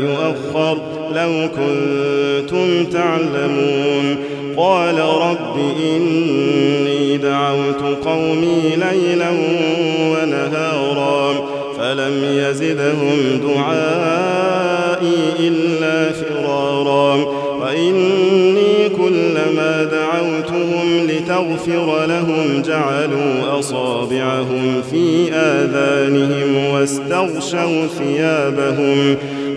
يؤخر لو كنتم تعلمون قال رب إني دعوت قومي ليلا ونهارا فلم يزدهم دعائي إلا فرارا وإني كلما دعوتهم لتغفر لهم جعلوا أصابعهم في آذانهم واستغشوا ثيابهم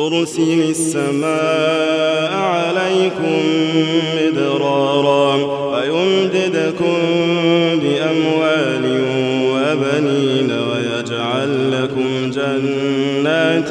يرسل السماء عليكم مدرارا ويمددكم بأموال وبنين ويجعل لكم جنات